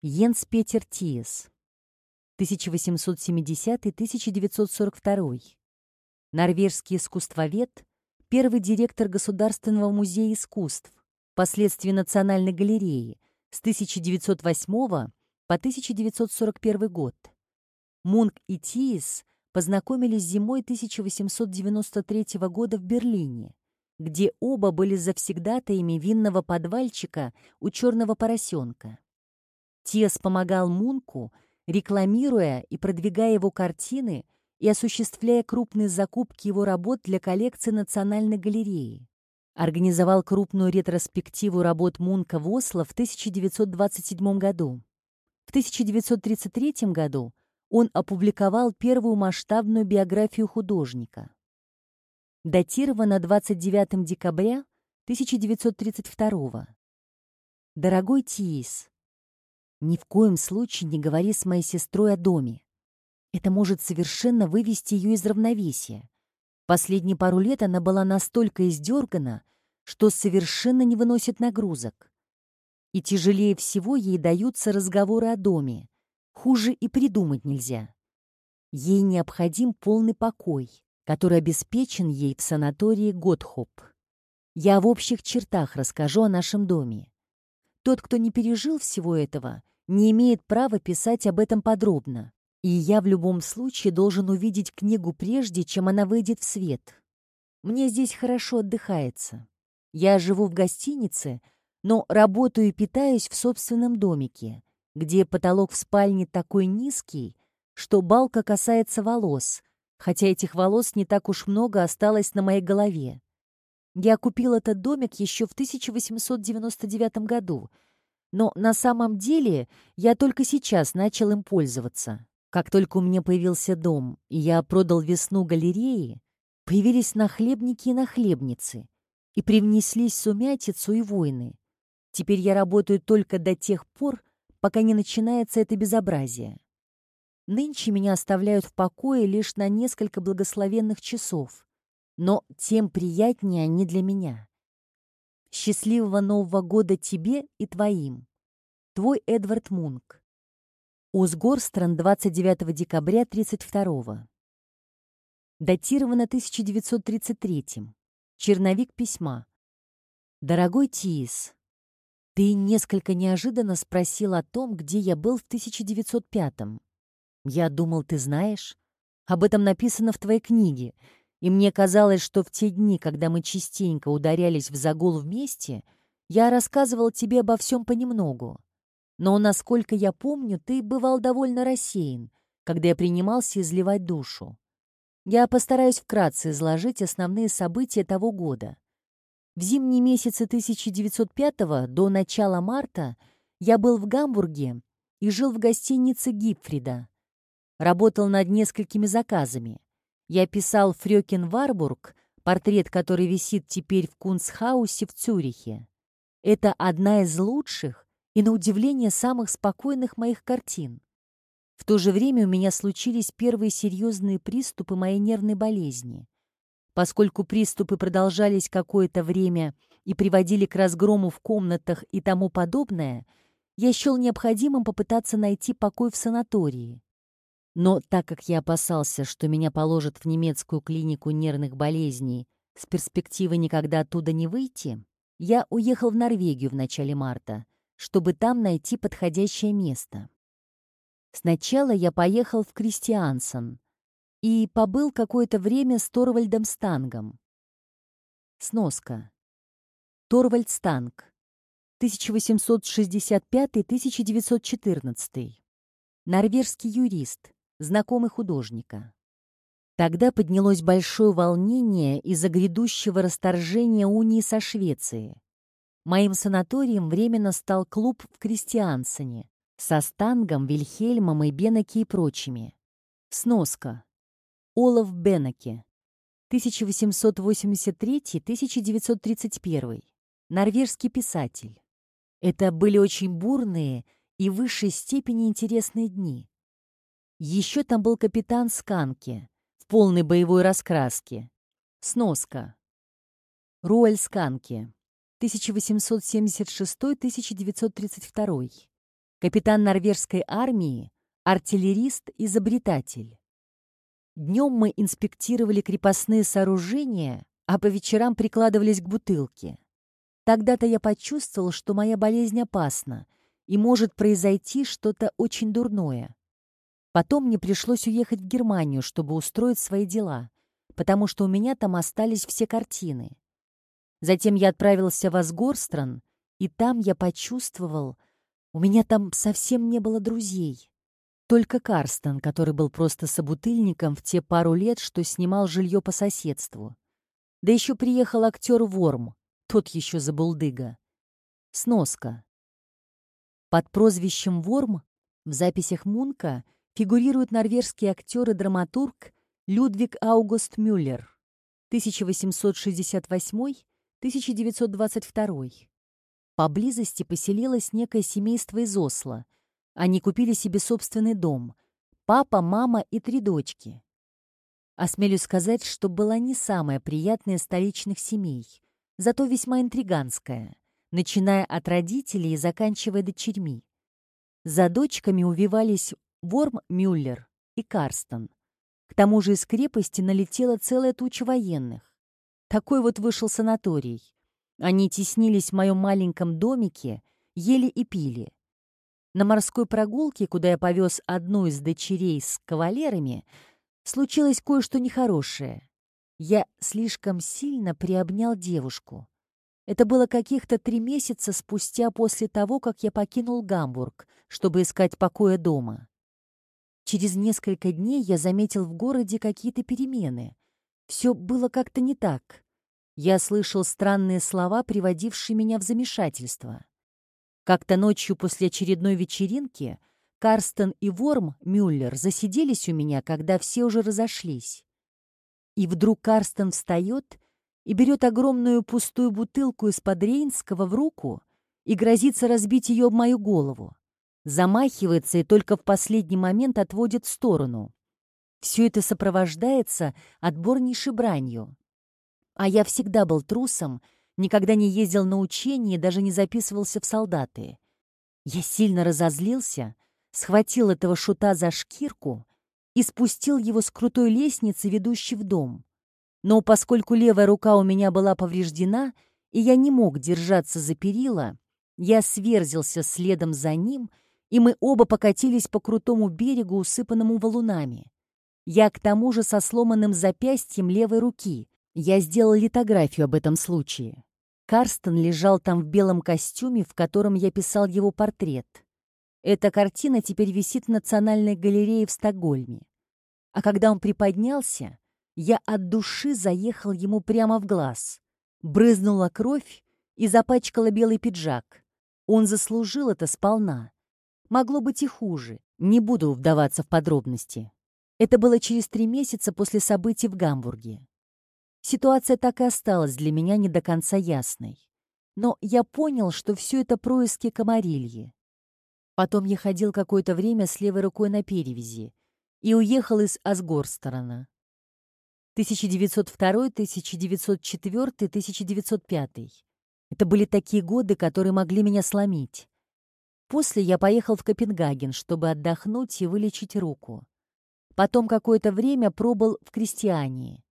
Йенс Петер Тиес. 1870-1942. Норвежский искусствовед, первый директор Государственного музея искусств, впоследствии Национальной галереи с 1908 по 1941 год. Мунк и Тиес познакомились зимой 1893 года в Берлине, где оба были завсегдатаями винного подвальчика у черного поросенка. Тиес помогал Мунку, рекламируя и продвигая его картины и осуществляя крупные закупки его работ для коллекции Национальной галереи. Организовал крупную ретроспективу работ Мунка в Осло в 1927 году. В 1933 году он опубликовал первую масштабную биографию художника. Датировано 29 декабря 1932 Дорогой Тиис, ни в коем случае не говори с моей сестрой о доме. Это может совершенно вывести ее из равновесия. Последние пару лет она была настолько издергана, что совершенно не выносит нагрузок. И тяжелее всего ей даются разговоры о доме. Хуже и придумать нельзя. Ей необходим полный покой, который обеспечен ей в санатории Готхоп. Я в общих чертах расскажу о нашем доме. Тот, кто не пережил всего этого, не имеет права писать об этом подробно. И я в любом случае должен увидеть книгу прежде, чем она выйдет в свет. Мне здесь хорошо отдыхается. Я живу в гостинице, но работаю и питаюсь в собственном домике, где потолок в спальне такой низкий, что балка касается волос, хотя этих волос не так уж много осталось на моей голове. Я купил этот домик еще в 1899 году, но на самом деле я только сейчас начал им пользоваться. Как только у меня появился дом, и я продал весну галереи, появились нахлебники и нахлебницы, и привнеслись сумятицу и войны. Теперь я работаю только до тех пор, пока не начинается это безобразие. Нынче меня оставляют в покое лишь на несколько благословенных часов, но тем приятнее они для меня. Счастливого Нового года тебе и твоим. Твой Эдвард Мунк. Узгорстран, 29 декабря 32 Датировано 1933 Черновик письма. Дорогой Тиис, ты несколько неожиданно спросил о том, где я был в 1905 -м. Я думал, ты знаешь. Об этом написано в твоей книге, и мне казалось, что в те дни, когда мы частенько ударялись в загул вместе, я рассказывал тебе обо всем понемногу. Но, насколько я помню, ты бывал довольно рассеян, когда я принимался изливать душу. Я постараюсь вкратце изложить основные события того года. В зимние месяцы 1905 до начала марта я был в Гамбурге и жил в гостинице Гипфрида. Работал над несколькими заказами. Я писал Фрёкин Варбург, портрет, который висит теперь в Кунцхаусе в Цюрихе. Это одна из лучших и, на удивление, самых спокойных моих картин. В то же время у меня случились первые серьезные приступы моей нервной болезни. Поскольку приступы продолжались какое-то время и приводили к разгрому в комнатах и тому подобное, я счел необходимым попытаться найти покой в санатории. Но так как я опасался, что меня положат в немецкую клинику нервных болезней с перспективой никогда оттуда не выйти, я уехал в Норвегию в начале марта, чтобы там найти подходящее место. Сначала я поехал в Кристиансон и побыл какое-то время с Торвальдом Стангом. Сноска. Торвальд Станг. 1865-1914. Норвежский юрист, знакомый художника. Тогда поднялось большое волнение из-за грядущего расторжения унии со Швецией. Моим санаторием временно стал клуб в Кристиансене со Стангом, Вильхельмом и Бенеке и прочими. Сноска. Олаф Бенеке. 1883-1931. Норвежский писатель. Это были очень бурные и в высшей степени интересные дни. Еще там был капитан Сканки в полной боевой раскраске. Сноска. Руэль Сканки. 1876-1932. капитан норвежской армии, артиллерист-изобретатель. Днем мы инспектировали крепостные сооружения, а по вечерам прикладывались к бутылке. Тогда-то я почувствовал, что моя болезнь опасна, и может произойти что-то очень дурное. Потом мне пришлось уехать в Германию, чтобы устроить свои дела, потому что у меня там остались все картины. Затем я отправился в Асгорстран, и там я почувствовал, у меня там совсем не было друзей. Только Карстен, который был просто собутыльником в те пару лет, что снимал жилье по соседству. Да еще приехал актер Ворм, тот еще забулдыга. Сноска. Под прозвищем Ворм в записях Мунка фигурирует норвежский актер и драматург Людвиг Аугуст Мюллер 1868-1922. Поблизости поселилось некое семейство из Осло — они купили себе собственный дом. Папа, мама и три дочки. Осмелюсь сказать, что была не самая приятная столичных семей, зато весьма интриганская, начиная от родителей и заканчивая дочерьми. За дочками увивались Ворм Мюллер и Карстон. К тому же из крепости налетела целая туча военных. Такой вот вышел санаторий. Они теснились в моем маленьком домике, ели и пили. На морской прогулке, куда я повез одну из дочерей с кавалерами, случилось кое-что нехорошее. Я слишком сильно приобнял девушку. Это было каких-то три месяца спустя после того, как я покинул Гамбург, чтобы искать покоя дома. Через несколько дней я заметил в городе какие-то перемены. Все было как-то не так. Я слышал странные слова, приводившие меня в замешательство. Как-то ночью после очередной вечеринки Карстен и Ворм Мюллер засиделись у меня, когда все уже разошлись. И вдруг Карстен встает и берет огромную пустую бутылку из-под Рейнского в руку и грозится разбить ее об мою голову. Замахивается и только в последний момент отводит в сторону. Все это сопровождается отборнейшей бранью. А я всегда был трусом никогда не ездил на учения и даже не записывался в солдаты. Я сильно разозлился, схватил этого шута за шкирку и спустил его с крутой лестницы, ведущей в дом. Но поскольку левая рука у меня была повреждена, и я не мог держаться за перила, я сверзился следом за ним, и мы оба покатились по крутому берегу, усыпанному валунами. Я к тому же со сломанным запястьем левой руки. Я сделал литографию об этом случае. Карстен лежал там в белом костюме, в котором я писал его портрет. Эта картина теперь висит в Национальной галерее в Стокгольме. А когда он приподнялся, я от души заехал ему прямо в глаз. Брызнула кровь и запачкала белый пиджак. Он заслужил это сполна. Могло быть и хуже. Не буду вдаваться в подробности. Это было через три месяца после событий в Гамбурге. Ситуация так и осталась для меня не до конца ясной. Но я понял, что все это происки комарильи. Потом я ходил какое-то время с левой рукой на перевязи и уехал из Асгорсторона. 1902, 1904, 1905. Это были такие годы, которые могли меня сломить. После я поехал в Копенгаген, чтобы отдохнуть и вылечить руку. Потом какое-то время пробыл в Крестьянии.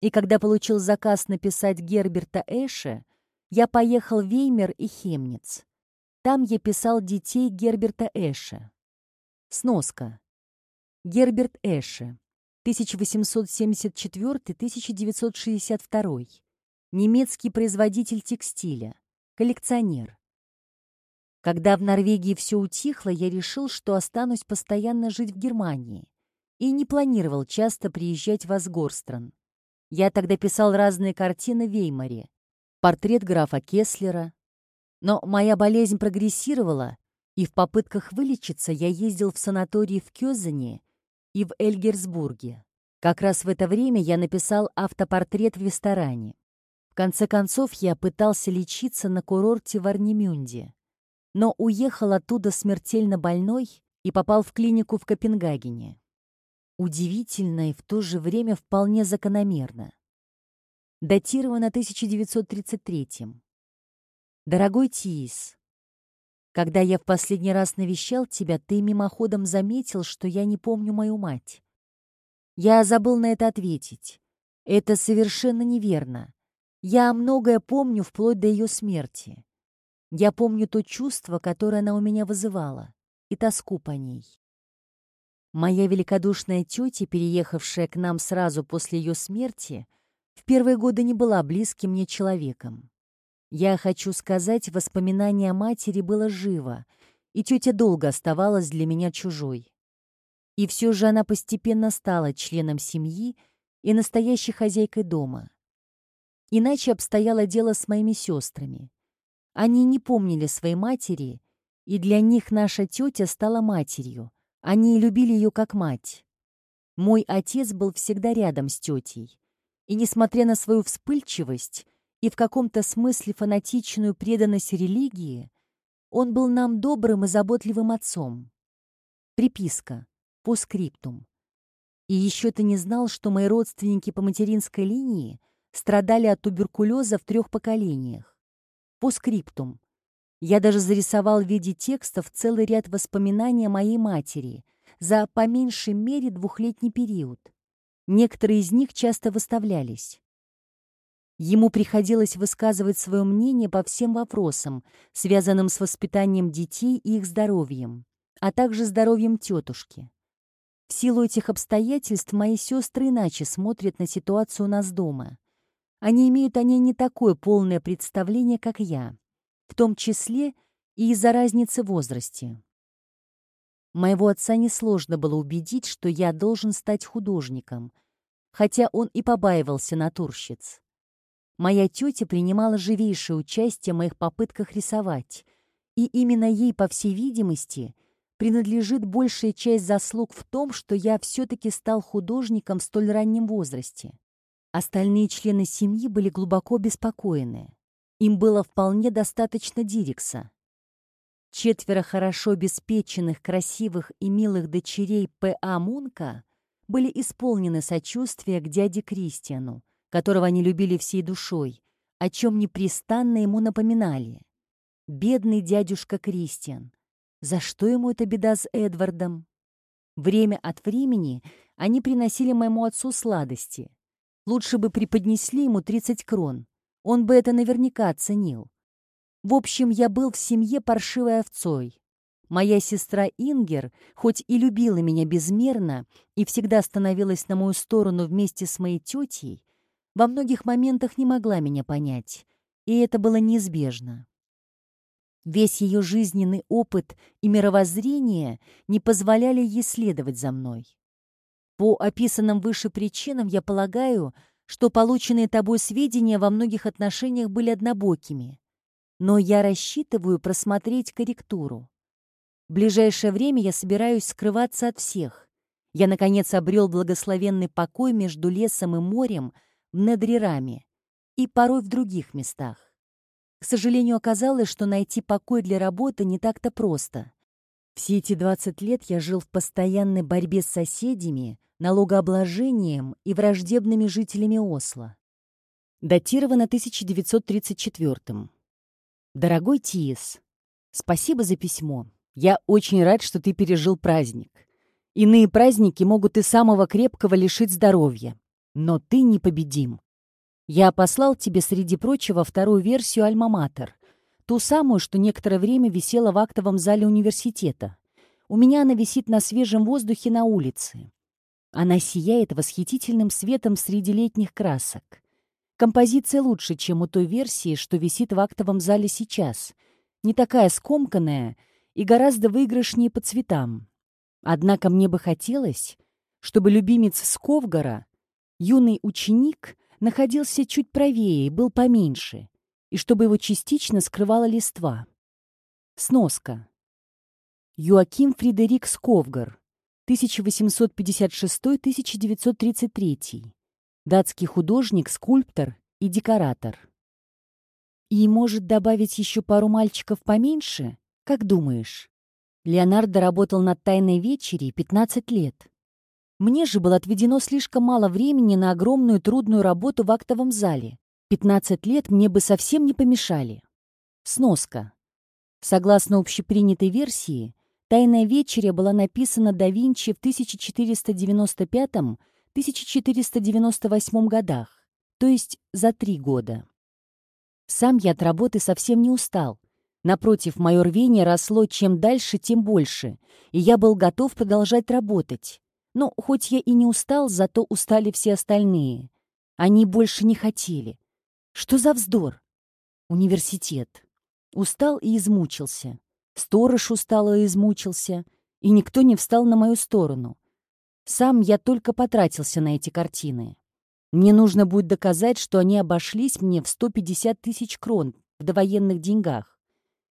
И когда получил заказ написать Герберта Эша, я поехал в Веймер и Хемниц. Там я писал детей Герберта Эша. Сноска. Герберт Эше, 1874-1962. Немецкий производитель текстиля, коллекционер. Когда в Норвегии все утихло, я решил, что останусь постоянно жить в Германии и не планировал часто приезжать в Асгорстран. Я тогда писал разные картины в Веймаре. Портрет графа Кеслера. Но моя болезнь прогрессировала, и в попытках вылечиться я ездил в санатории в Кёзене и в Эльгерсбурге. Как раз в это время я написал автопортрет в ресторане. В конце концов, я пытался лечиться на курорте в Арнемюнде, но уехал оттуда смертельно больной и попал в клинику в Копенгагене. Удивительно и в то же время вполне закономерно. Датировано 1933 Дорогой Тиис, Когда я в последний раз навещал тебя, ты мимоходом заметил, что я не помню мою мать. Я забыл на это ответить. Это совершенно неверно. Я многое помню вплоть до ее смерти. Я помню то чувство, которое она у меня вызывала, и тоску по ней. Моя великодушная тетя, переехавшая к нам сразу после ее смерти, в первые годы не была близким мне человеком. Я хочу сказать, воспоминание о матери было живо, и тетя долго оставалась для меня чужой. И все же она постепенно стала членом семьи и настоящей хозяйкой дома. Иначе обстояло дело с моими сестрами. Они не помнили своей матери, и для них наша тетя стала матерью. Они любили ее как мать. Мой отец был всегда рядом с тетей. И, несмотря на свою вспыльчивость, и в каком-то смысле фанатичную преданность религии, он был нам добрым и заботливым отцом. Приписка. По скриптум. И еще ты не знал, что мои родственники по материнской линии страдали от туберкулеза в трех поколениях. По скриптум. Я даже зарисовал в виде текстов целый ряд воспоминаний о моей матери за по меньшей мере двухлетний период. Некоторые из них часто выставлялись. Ему приходилось высказывать свое мнение по всем вопросам, связанным с воспитанием детей и их здоровьем, а также здоровьем тетушки. В силу этих обстоятельств мои сестры иначе смотрят на ситуацию у нас дома. Они имеют о ней не такое полное представление, как я, в том числе и из-за разницы в возрасте. Моего отца несложно было убедить, что я должен стать художником, хотя он и побаивался натурщиц. Моя тетя принимала живейшее участие в моих попытках рисовать, и именно ей, по всей видимости, принадлежит большая часть заслуг в том, что я все-таки стал художником в столь раннем возрасте. Остальные члены семьи были глубоко беспокоены. Им было вполне достаточно Дирикса. Четверо хорошо обеспеченных, красивых и милых дочерей П.А. Мунка были исполнены сочувствия к дяде Кристиану, которого они любили всей душой, о чем непрестанно ему напоминали. Бедный дядюшка Кристиан. За что ему эта беда с Эдвардом? Время от времени они приносили моему отцу сладости. Лучше бы преподнесли ему 30 крон. Он бы это наверняка оценил. В общем, я был в семье паршивой овцой. Моя сестра Ингер, хоть и любила меня безмерно и всегда становилась на мою сторону вместе с моей тетей, во многих моментах не могла меня понять, и это было неизбежно. Весь ее жизненный опыт и мировоззрение не позволяли ей следовать за мной. По описанным выше причинам я полагаю, что полученные тобой сведения во многих отношениях были однобокими, но я рассчитываю просмотреть корректуру. В ближайшее время я собираюсь скрываться от всех. Я, наконец, обрел благословенный покой между лесом и морем — в Недрираме и порой в других местах. К сожалению, оказалось, что найти покой для работы не так-то просто. Все эти 20 лет я жил в постоянной борьбе с соседями, налогообложением и враждебными жителями Осло. Датировано 1934 -м. Дорогой Тиес, спасибо за письмо. Я очень рад, что ты пережил праздник. Иные праздники могут и самого крепкого лишить здоровья но ты непобедим. Я послал тебе, среди прочего, вторую версию «Альма-Матер», ту самую, что некоторое время висела в актовом зале университета. У меня она висит на свежем воздухе на улице. Она сияет восхитительным светом среди летних красок. Композиция лучше, чем у той версии, что висит в актовом зале сейчас. Не такая скомканная и гораздо выигрышнее по цветам. Однако мне бы хотелось, чтобы любимец Сковгора юный ученик находился чуть правее и был поменьше, и чтобы его частично скрывала листва. Сноска. Юаким Фредерик Сковгар, 1856-1933. Датский художник, скульптор и декоратор. И может добавить еще пару мальчиков поменьше? Как думаешь? Леонардо работал над «Тайной вечерей» 15 лет. Мне же было отведено слишком мало времени на огромную трудную работу в актовом зале. 15 лет мне бы совсем не помешали. Сноска. Согласно общепринятой версии, «Тайная вечеря» была написана да Винчи в 1495-1498 годах, то есть за три года. Сам я от работы совсем не устал. Напротив, мое рвение росло чем дальше, тем больше, и я был готов продолжать работать. Но хоть я и не устал, зато устали все остальные. Они больше не хотели. Что за вздор? Университет. Устал и измучился. Сторож устал и измучился. И никто не встал на мою сторону. Сам я только потратился на эти картины. Мне нужно будет доказать, что они обошлись мне в 150 тысяч крон в довоенных деньгах.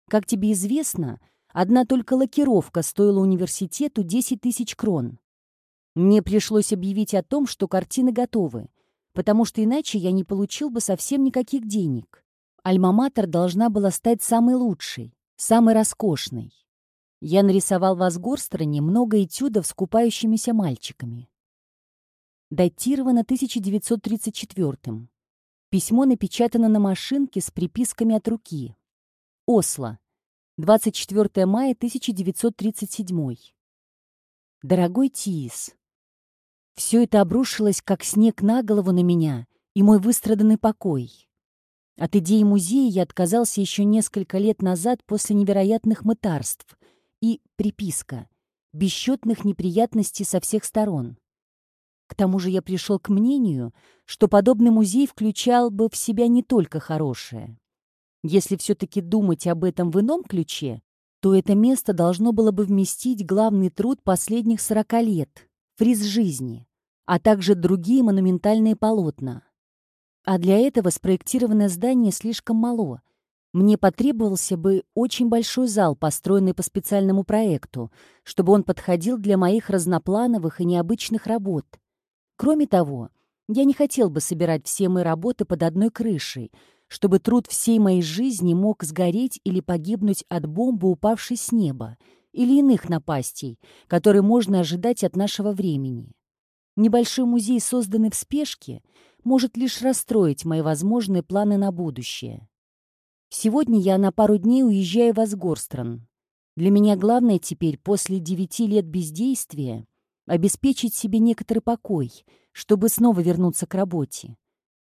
Как тебе известно, одна только лакировка стоила университету 10 тысяч крон. Мне пришлось объявить о том, что картины готовы, потому что иначе я не получил бы совсем никаких денег. Альма-Матер должна была стать самой лучшей, самой роскошной. Я нарисовал в Асгорстроне много этюдов с купающимися мальчиками датировано 1934 Письмо напечатано на машинке с приписками от руки. Осло. 24 мая 1937. Дорогой Тиис, все это обрушилось, как снег на голову на меня и мой выстраданный покой. От идеи музея я отказался еще несколько лет назад после невероятных мытарств и приписка бесчетных неприятностей со всех сторон. К тому же я пришел к мнению, что подобный музей включал бы в себя не только хорошее. Если все-таки думать об этом в ином ключе, то это место должно было бы вместить главный труд последних сорока лет — фриз жизни, а также другие монументальные полотна. А для этого спроектированное здание слишком мало. Мне потребовался бы очень большой зал, построенный по специальному проекту, чтобы он подходил для моих разноплановых и необычных работ — Кроме того, я не хотел бы собирать все мои работы под одной крышей, чтобы труд всей моей жизни мог сгореть или погибнуть от бомбы, упавшей с неба, или иных напастей, которые можно ожидать от нашего времени. Небольшой музей, созданный в спешке, может лишь расстроить мои возможные планы на будущее. Сегодня я на пару дней уезжаю в Асгорстрон. Для меня главное теперь, после девяти лет бездействия, обеспечить себе некоторый покой, чтобы снова вернуться к работе.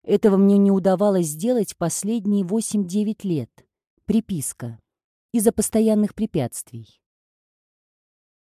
Этого мне не удавалось сделать последние 8-9 лет. Приписка. Из-за постоянных препятствий.